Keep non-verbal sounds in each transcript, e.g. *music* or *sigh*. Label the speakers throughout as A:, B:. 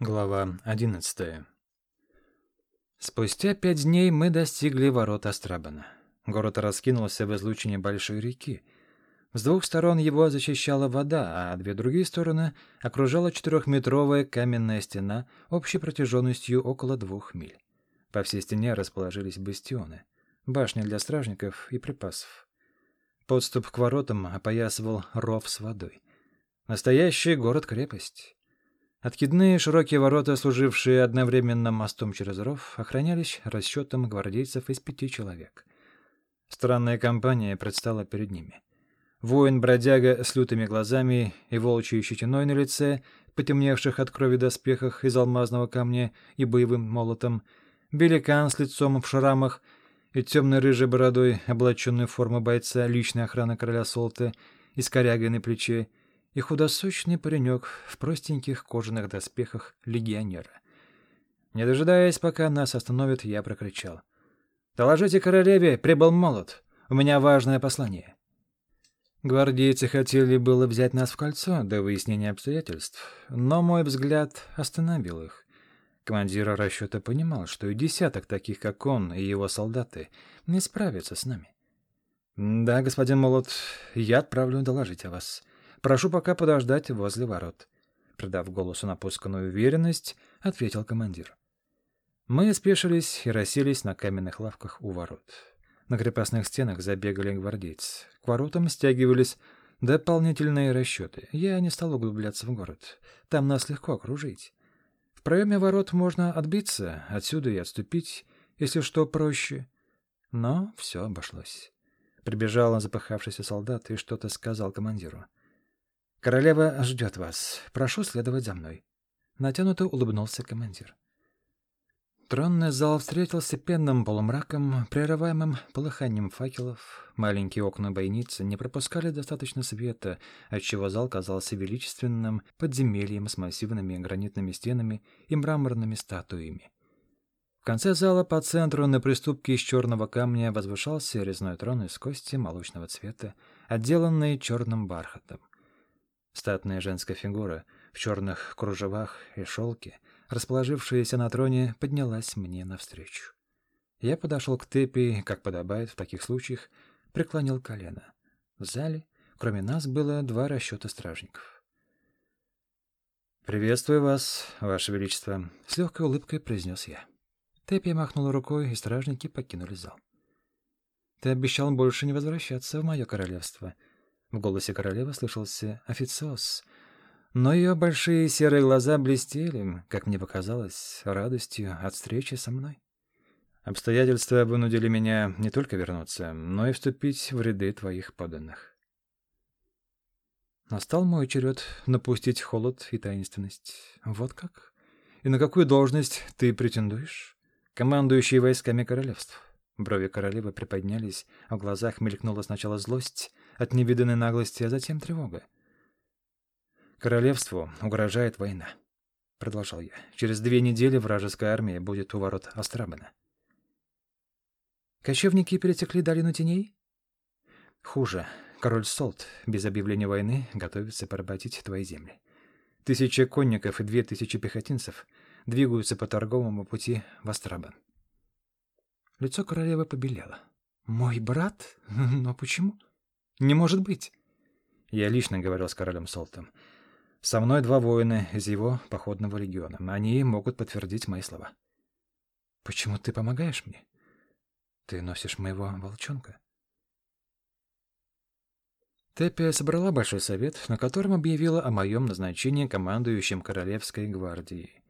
A: Глава одиннадцатая. Спустя пять дней мы достигли ворот Астрабана. Город раскинулся в излучине большой реки. С двух сторон его защищала вода, а две другие стороны окружала четырехметровая каменная стена общей протяженностью около двух миль. По всей стене расположились бастионы, башни для стражников и припасов. Подступ к воротам опоясывал ров с водой. Настоящий город-крепость. Откидные широкие ворота, служившие одновременно мостом через ров, охранялись расчетом гвардейцев из пяти человек. Странная компания предстала перед ними. Воин-бродяга с лютыми глазами и волчьей щетиной на лице, потемневших от крови доспехах из алмазного камня и боевым молотом, великан с лицом в шрамах и темной рыжей бородой, облаченной в форму бойца личной охраны короля Солта и с корягой на плече, и худосочный паренек в простеньких кожаных доспехах легионера. Не дожидаясь, пока нас остановят, я прокричал. «Доложите королеве, прибыл молот. У меня важное послание». Гвардейцы хотели было взять нас в кольцо до выяснения обстоятельств, но мой взгляд остановил их. Командир расчета понимал, что и десяток таких, как он и его солдаты, не справятся с нами. «Да, господин Молот, я отправлю доложить о вас. Прошу пока подождать возле ворот. Придав голосу напусканную уверенность, ответил командир. Мы спешились и расселись на каменных лавках у ворот. На крепостных стенах забегали гвардейцы. К воротам стягивались дополнительные расчеты. Я не стал углубляться в город. Там нас легко окружить. В проеме ворот можно отбиться, отсюда и отступить, если что проще. Но все обошлось. Прибежал запыхавшийся солдат и что-то сказал командиру. «Королева ждет вас. Прошу следовать за мной». Натянуто улыбнулся командир. Тронный зал встретился пенным полумраком, прерываемым полыханием факелов. Маленькие окна бойницы не пропускали достаточно света, отчего зал казался величественным подземельем с массивными гранитными стенами и мраморными статуями. В конце зала по центру на приступке из черного камня возвышался резной трон из кости молочного цвета, отделанный черным бархатом. Статная женская фигура в черных кружевах и шелке, расположившаяся на троне, поднялась мне навстречу. Я подошел к Тепи, как подобает в таких случаях, преклонил колено. В зале, кроме нас, было два расчета стражников. «Приветствую вас, Ваше Величество», — с легкой улыбкой произнес я. Тепи махнула рукой, и стражники покинули зал. «Ты обещал больше не возвращаться в мое королевство», в голосе королевы слышался официоз, но ее большие серые глаза блестели, как мне показалось, радостью от встречи со мной. Обстоятельства вынудили меня не только вернуться, но и вступить в ряды твоих подданных. Настал мой черед напустить холод и таинственность. Вот как? И на какую должность ты претендуешь? Командующий войсками королевств. Брови королевы приподнялись, а в глазах мелькнула сначала злость, от невиданной наглости, а затем тревога. «Королевству угрожает война», — продолжал я. «Через две недели вражеская армия будет у ворот Астрабана». «Кочевники перетекли долину теней?» «Хуже. Король Солт без объявления войны готовится поработить твои земли. Тысяча конников и две тысячи пехотинцев двигаются по торговому пути в Астрабан». Лицо королевы побелело. «Мой брат? *laughs* Но почему?» Не может быть. Я лично говорил с королем Солтом. Со мной два воина из его походного легиона. Они могут подтвердить мои слова. Почему ты помогаешь мне? Ты носишь моего волчонка. Теппия собрала большой совет, на котором объявила о моем назначении командующим Королевской гвардией.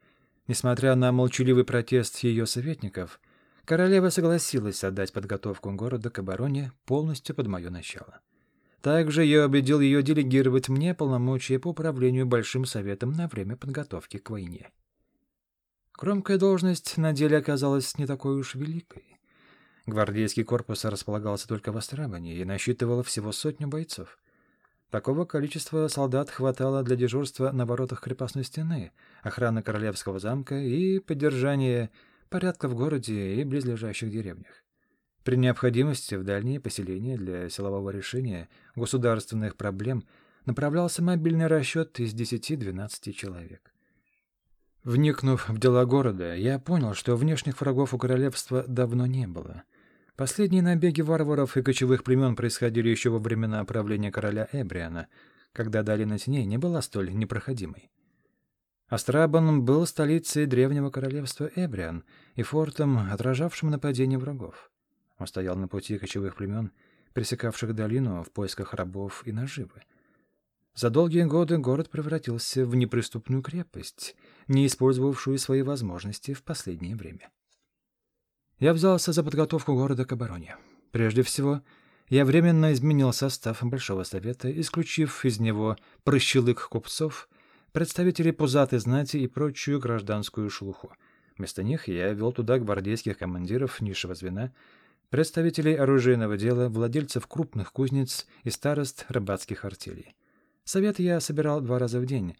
A: Несмотря на молчаливый протест ее советников, королева согласилась отдать подготовку города к обороне полностью под мое начало. Также я убедил ее делегировать мне полномочия по управлению Большим Советом на время подготовки к войне. Громкая должность на деле оказалась не такой уж великой. Гвардейский корпус располагался только в Астрабане и насчитывал всего сотню бойцов. Такого количества солдат хватало для дежурства на воротах крепостной стены, охраны королевского замка и поддержания порядка в городе и близлежащих деревнях. При необходимости в дальние поселения для силового решения государственных проблем направлялся мобильный расчет из 10-12 человек. Вникнув в дела города, я понял, что внешних врагов у королевства давно не было. Последние набеги варваров и кочевых племен происходили еще во времена правления короля Эбриана, когда долина теней не была столь непроходимой. Астрабан был столицей древнего королевства Эбриан и фортом, отражавшим нападение врагов. Он стоял на пути кочевых племен, пересекавших долину в поисках рабов и наживы. За долгие годы город превратился в неприступную крепость, не использовавшую свои возможности в последнее время. Я взялся за подготовку города к обороне. Прежде всего, я временно изменил состав Большого Совета, исключив из него прыщелык купцов, представителей пузатой знати и прочую гражданскую шелуху. Вместо них я вел туда гвардейских командиров низшего звена, представителей оружейного дела, владельцев крупных кузнец и старост рыбацких артелей. Совет я собирал два раза в день.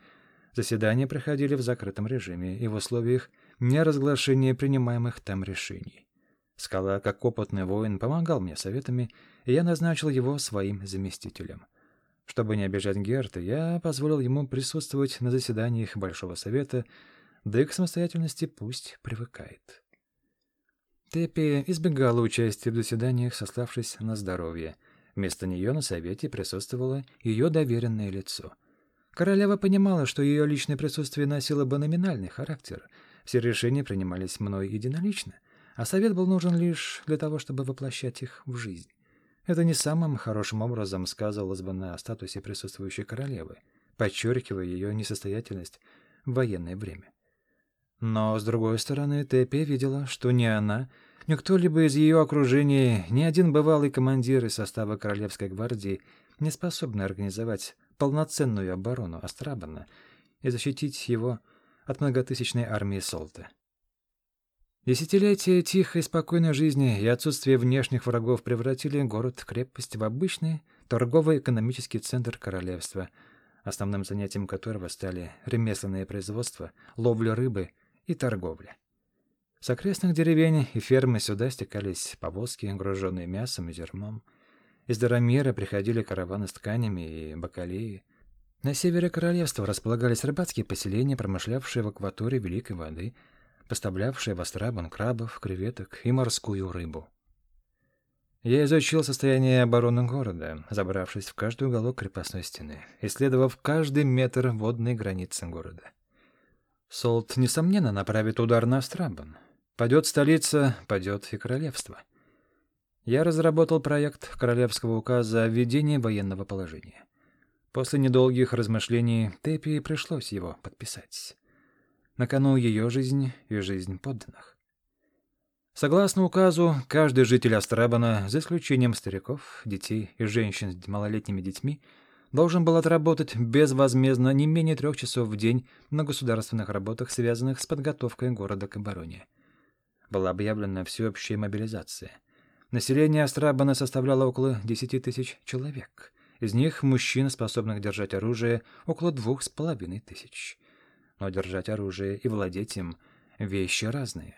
A: Заседания проходили в закрытом режиме и в условиях неразглашения принимаемых там решений. Скала, как опытный воин, помогал мне советами, и я назначил его своим заместителем. Чтобы не обижать Герта, я позволил ему присутствовать на заседаниях Большого Совета, да и к самостоятельности пусть привыкает. Теппи избегала участия в заседаниях, сославшись на здоровье — Вместо нее на совете присутствовало ее доверенное лицо. Королева понимала, что ее личное присутствие носило бы номинальный характер. Все решения принимались мной единолично, а совет был нужен лишь для того, чтобы воплощать их в жизнь. Это не самым хорошим образом сказывалось бы на статусе присутствующей королевы, подчеркивая ее несостоятельность в военное время. Но, с другой стороны, Теппи видела, что не она, ни кто-либо из ее окружения, ни один бывалый командир из состава Королевской гвардии не способны организовать полноценную оборону Астрабана и защитить его от многотысячной армии Солта. Десятилетия тихой и спокойной жизни и отсутствие внешних врагов превратили город-крепость в обычный торгово-экономический центр королевства, основным занятием которого стали ремесленное производство, ловля рыбы и торговля. С окрестных деревень и фермы сюда стекались повозки, груженные мясом и зерном. Из Дарамира приходили караваны с тканями и бакалеи. На севере королевства располагались рыбацкие поселения, промышлявшие в акватории Великой воды, поставлявшие в Астрабан крабов, креветок и морскую рыбу. Я изучил состояние обороны города, забравшись в каждый уголок крепостной стены, исследовав каждый метр водной границы города. Солт, несомненно, направит удар на Астрабан, Падет столица, падет и королевство. Я разработал проект королевского указа о введении военного положения. После недолгих размышлений Тепи пришлось его подписать. На кону ее жизнь и жизнь подданных. Согласно указу, каждый житель Астрабана, за исключением стариков, детей и женщин с малолетними детьми, должен был отработать безвозмездно не менее трех часов в день на государственных работах, связанных с подготовкой города к обороне была объявлена всеобщая мобилизация. Население Астрабана составляло около 10 тысяч человек. Из них мужчин, способных держать оружие, около двух с половиной тысяч. Но держать оружие и владеть им — вещи разные.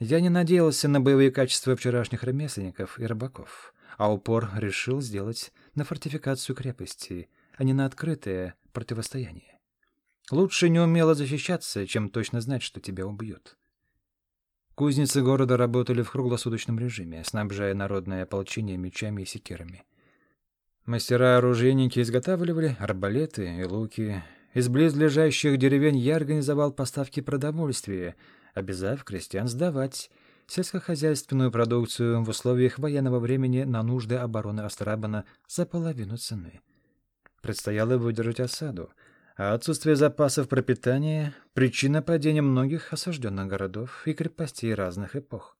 A: Я не надеялся на боевые качества вчерашних ремесленников и рыбаков, а упор решил сделать на фортификацию крепости, а не на открытое противостояние. Лучше не умело защищаться, чем точно знать, что тебя убьют. Кузницы города работали в круглосуточном режиме, снабжая народное ополчение мечами и секирами. Мастера-оружейники изготавливали арбалеты и луки. Из близлежащих деревень я организовал поставки продовольствия, обязав крестьян сдавать сельскохозяйственную продукцию в условиях военного времени на нужды обороны Астрабана за половину цены. Предстояло выдержать осаду — а отсутствие запасов пропитания — причина падения многих осажденных городов и крепостей разных эпох.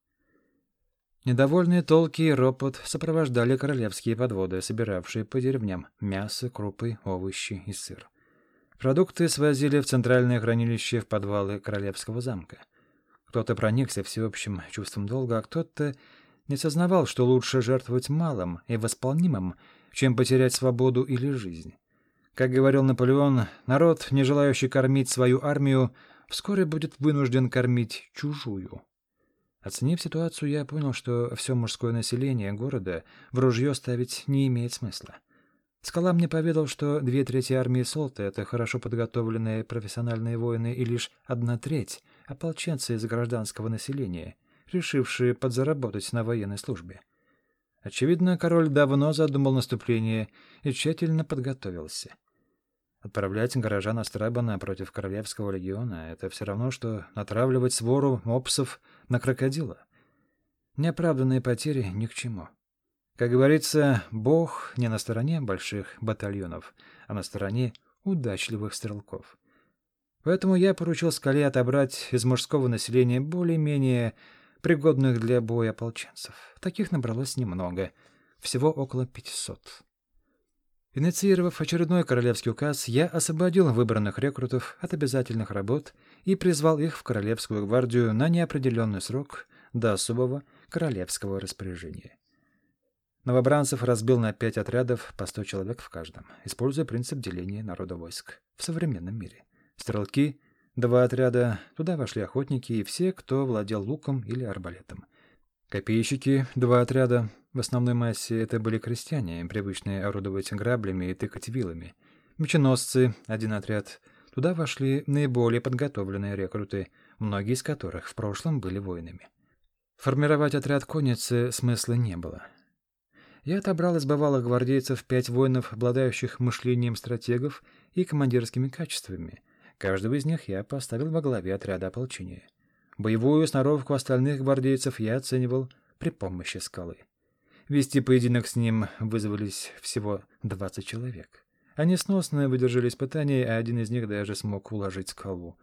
A: Недовольные толки и ропот сопровождали королевские подводы, собиравшие по деревням мясо, крупы, овощи и сыр. Продукты свозили в центральное хранилище в подвалы королевского замка. Кто-то проникся всеобщим чувством долга, а кто-то не сознавал, что лучше жертвовать малым и восполнимым, чем потерять свободу или жизнь. Как говорил Наполеон, народ, не желающий кормить свою армию, вскоре будет вынужден кормить чужую. Оценив ситуацию, я понял, что все мужское население города в ружье ставить не имеет смысла. Скала мне поведал, что две трети армии Солта — это хорошо подготовленные профессиональные воины, и лишь одна треть — ополченцы из гражданского населения, решившие подзаработать на военной службе. Очевидно, король давно задумал наступление и тщательно подготовился. Отправлять горожан Астрабана против Королевского легиона — это все равно, что натравливать свору мопсов на крокодила. Неоправданные потери ни к чему. Как говорится, Бог не на стороне больших батальонов, а на стороне удачливых стрелков. Поэтому я поручил скале отобрать из мужского населения более-менее пригодных для боя ополченцев. Таких набралось немного, всего около 500. Инициировав очередной королевский указ, я освободил выбранных рекрутов от обязательных работ и призвал их в Королевскую гвардию на неопределенный срок до особого королевского распоряжения. Новобранцев разбил на пять отрядов по сто человек в каждом, используя принцип деления народа войск в современном мире. Стрелки — два отряда, туда вошли охотники и все, кто владел луком или арбалетом. Копейщики — два отряда, в основной массе это были крестьяне, привычные орудовать граблями и тыкать вилами. Меченосцы — один отряд, туда вошли наиболее подготовленные рекруты, многие из которых в прошлом были воинами. Формировать отряд конницы смысла не было. Я отобрал из бывалых гвардейцев пять воинов, обладающих мышлением стратегов и командирскими качествами. Каждого из них я поставил во главе отряда ополчения. Боевую сноровку остальных гвардейцев я оценивал при помощи скалы. Вести поединок с ним вызвались всего 20 человек. Они сносно выдержали испытания, а один из них даже смог уложить скалу.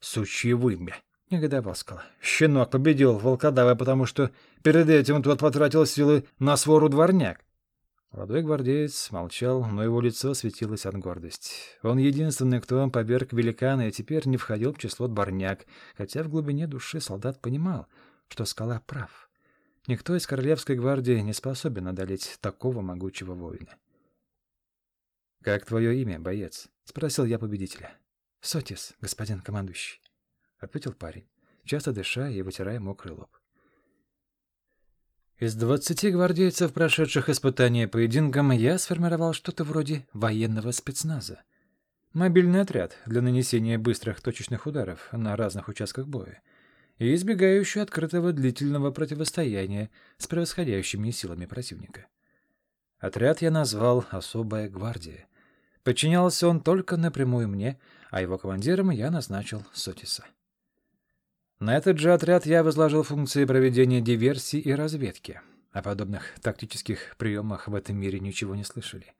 A: «Сучье вымя!» — негодовал скала. «Щенок победил волкодава, потому что перед этим тот потратил силы на свору дворняк». Молодой гвардеец молчал, но его лицо светилось от гордости. Он единственный, кто поверг великана и теперь не входил в число дворняк, хотя в глубине души солдат понимал, что скала прав. Никто из королевской гвардии не способен одолеть такого могучего воина. «Как твое имя, боец?» — спросил я победителя. «Сотис, господин командующий». — ответил парень, часто дыша и вытирая мокрый лоб. Из двадцати гвардейцев, прошедших испытания поединком, я сформировал что-то вроде военного спецназа. Мобильный отряд для нанесения быстрых точечных ударов на разных участках боя и избегающий открытого длительного противостояния с превосходящими силами противника. Отряд я назвал «Особая гвардия». Подчинялся он только напрямую мне, а его командиром я назначил Сотиса. На этот же отряд я возложил функции проведения диверсий и разведки. О подобных тактических приемах в этом мире ничего не слышали.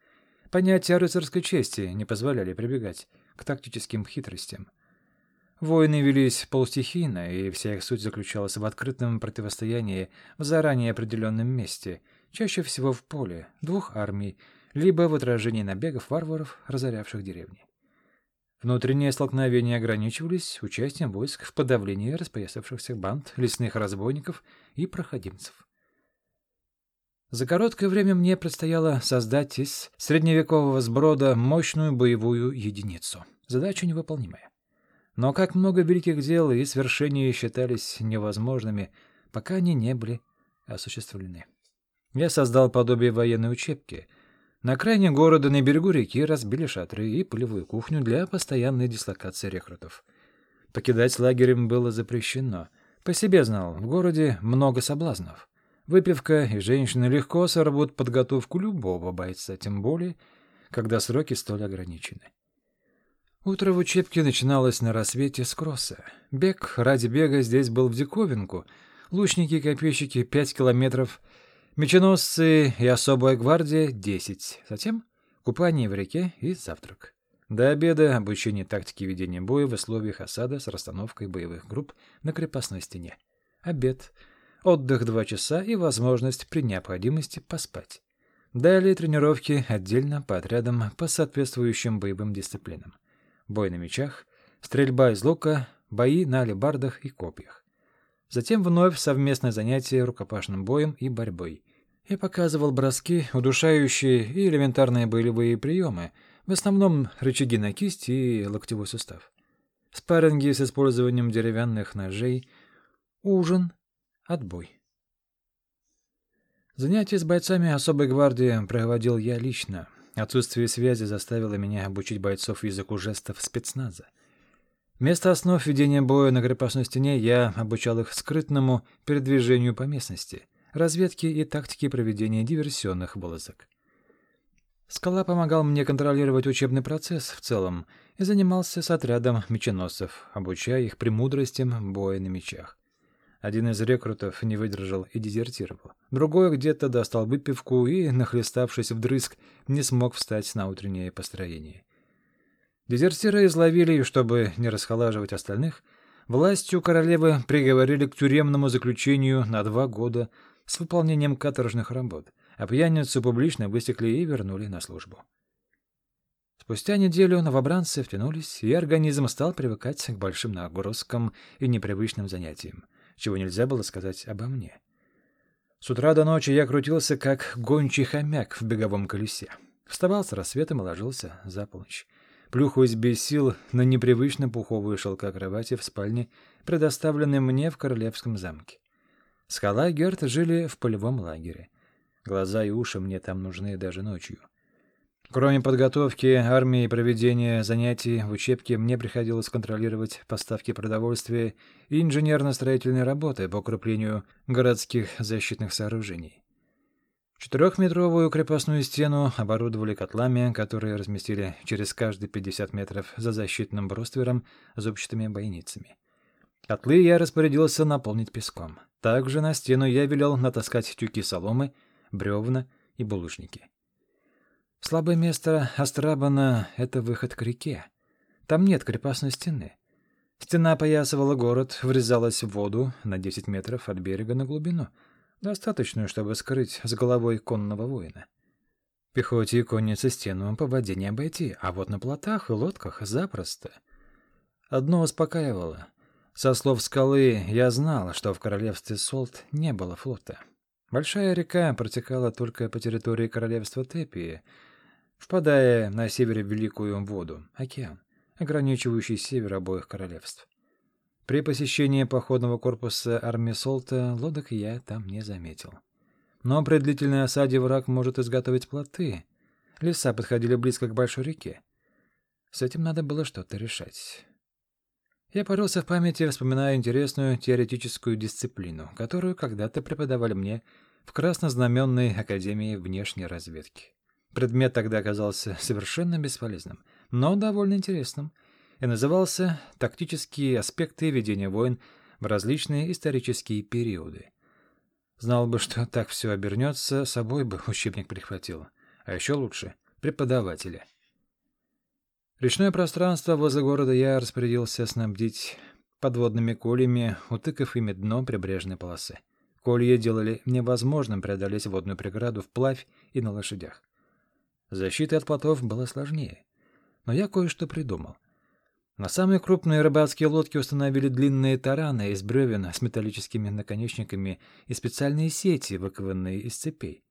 A: Понятия рыцарской чести не позволяли прибегать к тактическим хитростям. Войны велись полустихийно, и вся их суть заключалась в открытом противостоянии в заранее определенном месте, чаще всего в поле, двух армий, либо в отражении набегов варваров, разорявших деревни. Внутренние столкновения ограничивались участием войск в подавлении распоясавшихся банд, лесных разбойников и проходимцев. За короткое время мне предстояло создать из средневекового сброда мощную боевую единицу. Задача невыполнимая. Но как много великих дел и свершений считались невозможными, пока они не были осуществлены. Я создал подобие военной учебки, на окраине города на берегу реки разбили шатры и полевую кухню для постоянной дислокации рекрутов. Покидать лагерем было запрещено. По себе знал, в городе много соблазнов. Выпивка и женщины легко сорвут подготовку любого бойца, тем более, когда сроки столь ограничены. Утро в учебке начиналось на рассвете с кросса. Бег ради бега здесь был в диковинку. Лучники и копейщики пять километров — Меченосцы и особая гвардия — десять. Затем купание в реке и завтрак. До обеда обучение тактики ведения боя в условиях осады с расстановкой боевых групп на крепостной стене. Обед, отдых два часа и возможность при необходимости поспать. Далее тренировки отдельно по отрядам по соответствующим боевым дисциплинам. Бой на мечах, стрельба из лука, бои на алебардах и копьях. Затем вновь совместное занятие рукопашным боем и борьбой. Я показывал броски, удушающие и элементарные боевые приемы, в основном рычаги на кисть и локтевой сустав. Спарринги с использованием деревянных ножей, ужин, отбой. Занятия с бойцами особой гвардии проводил я лично. Отсутствие связи заставило меня обучить бойцов языку жестов спецназа. Вместо основ ведения боя на крепостной стене я обучал их скрытному передвижению по местности, разведке и тактике проведения диверсионных вылазок. Скала помогал мне контролировать учебный процесс в целом и занимался с отрядом меченосцев, обучая их премудростям боя на мечах. Один из рекрутов не выдержал и дезертировал. Другой где-то достал выпивку и, нахлеставшись вдрызг, не смог встать на утреннее построение. Дезертира изловили, и чтобы не расхолаживать остальных, властью королевы приговорили к тюремному заключению на два года с выполнением каторжных работ, а пьяницу публично высекли и вернули на службу. Спустя неделю новобранцы втянулись, и организм стал привыкать к большим нагрузкам и непривычным занятиям, чего нельзя было сказать обо мне. С утра до ночи я крутился, как гончий хомяк в беговом колесе. Вставал с рассветом и ложился за полночь. Плюхаясь без сил на непривычно пуховые шелка кровати в спальне, предоставленной мне в королевском замке. Скала и Герт жили в полевом лагере. Глаза и уши мне там нужны даже ночью. Кроме подготовки армии и проведения занятий в учебке, мне приходилось контролировать поставки продовольствия и инженерно-строительные работы по укреплению городских защитных сооружений. Четырехметровую крепостную стену оборудовали котлами, которые разместили через каждые 50 метров за защитным бруствером зубчатыми бойницами. Котлы я распорядился наполнить песком. Также на стену я велел натаскать тюки соломы, бревна и булыжники. Слабое место Астрабана — это выход к реке. Там нет крепостной стены. Стена опоясывала город, врезалась в воду на 10 метров от берега на глубину, достаточную, чтобы скрыть с головой конного воина. Пехоте и коннице стену по воде не обойти, а вот на плотах и лодках запросто. Одно успокаивало. Со слов скалы я знал, что в королевстве Солт не было флота. Большая река протекала только по территории королевства Тепии, впадая на севере в Великую воду, океан, ограничивающий север обоих королевств. При посещении походного корпуса армии Солта лодок я там не заметил. Но при длительной осаде враг может изготовить плоты. Леса подходили близко к большой реке. С этим надо было что-то решать. Я порылся в памяти, вспоминая интересную теоретическую дисциплину, которую когда-то преподавали мне в Краснознаменной Академии внешней разведки. Предмет тогда оказался совершенно бесполезным, но довольно интересным, и назывался «Тактические аспекты ведения войн в различные исторические периоды». Знал бы, что так все обернется, собой бы учебник прихватил. А еще лучше — преподавателя. Речное пространство возле города я распорядился снабдить подводными кольями, утыкав ими дно прибрежной полосы. Колья делали невозможным преодолеть водную преграду вплавь и на лошадях. Защита от плотов была сложнее. Но я кое-что придумал. На самые крупные рыбацкие лодки установили длинные тараны из бревен с металлическими наконечниками и специальные сети, выкованные из цепей.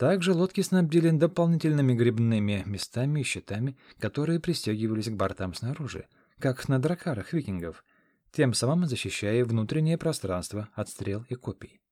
A: Также лодки снабдили дополнительными грибными местами и щитами, которые пристегивались к бортам снаружи, как на дракарах викингов, тем самым защищая внутреннее пространство от стрел и копий.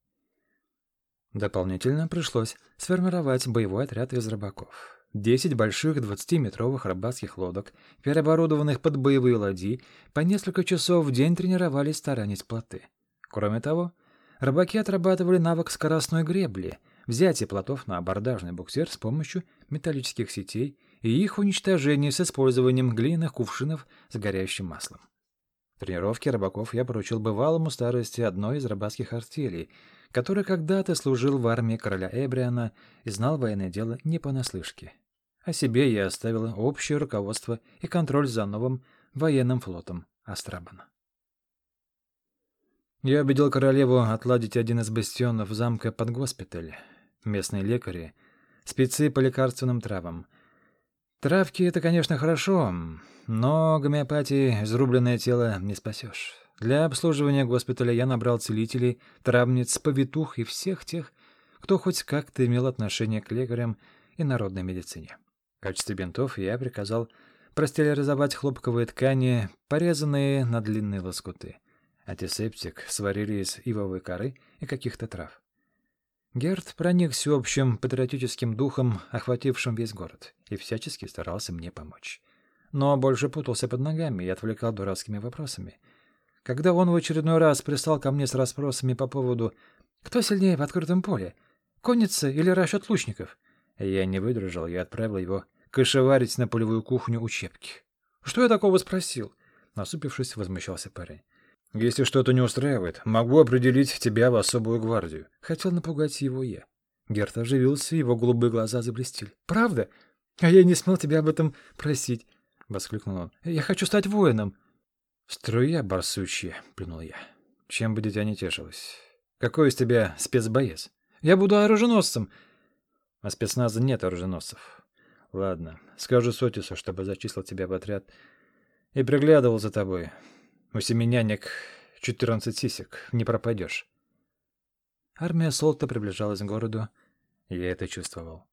A: Дополнительно пришлось сформировать боевой отряд из рыбаков. Десять больших 20-метровых рыбацких лодок, переоборудованных под боевые ладьи, по несколько часов в день тренировались таранить плоты. Кроме того, рыбаки отрабатывали навык скоростной гребли — взятие плотов на абордажный буксир с помощью металлических сетей и их уничтожение с использованием глиняных кувшинов с горящим маслом. Тренировки рыбаков я поручил бывалому старости одной из рыбацких артелей, который когда-то служил в армии короля Эбриана и знал военное дело не понаслышке. О себе я оставил общее руководство и контроль за новым военным флотом Астрабана. Я убедил королеву отладить один из бастионов замка под госпиталь местные лекари, спецы по лекарственным травам. Травки — это, конечно, хорошо, но гомеопатии изрубленное тело не спасешь. Для обслуживания госпиталя я набрал целителей, травниц, повитух и всех тех, кто хоть как-то имел отношение к лекарям и народной медицине. В качестве бинтов я приказал простерилизовать хлопковые ткани, порезанные на длинные лоскуты. Антисептик сварили из ивовой коры и каких-то трав. Герд проникся общим патриотическим духом, охватившим весь город, и всячески старался мне помочь. Но больше путался под ногами и отвлекал дурацкими вопросами. Когда он в очередной раз пристал ко мне с расспросами по поводу «Кто сильнее в открытом поле? Конница или расчет лучников?» Я не выдержал и отправил его кошеварить на полевую кухню учебки. «Что я такого спросил?» Насупившись, возмущался парень. Если что-то не устраивает, могу определить тебя в особую гвардию. Хотел напугать его я. Герт оживился, его голубые глаза заблестели. «Правда? А я не смел тебя об этом просить!» — воскликнул он. «Я хочу стать воином!» «Струя барсучья!» — плюнул я. «Чем бы дитя не тешилось? Какой из тебя спецбоец?» «Я буду оруженосцем!» «А спецназа нет оруженосцев. Ладно, скажу Сотису, чтобы зачислил тебя в отряд и приглядывал за тобой. У семенянек четырнадцать сисек, не пропадешь. Армия Солта приближалась к городу, и я это чувствовал.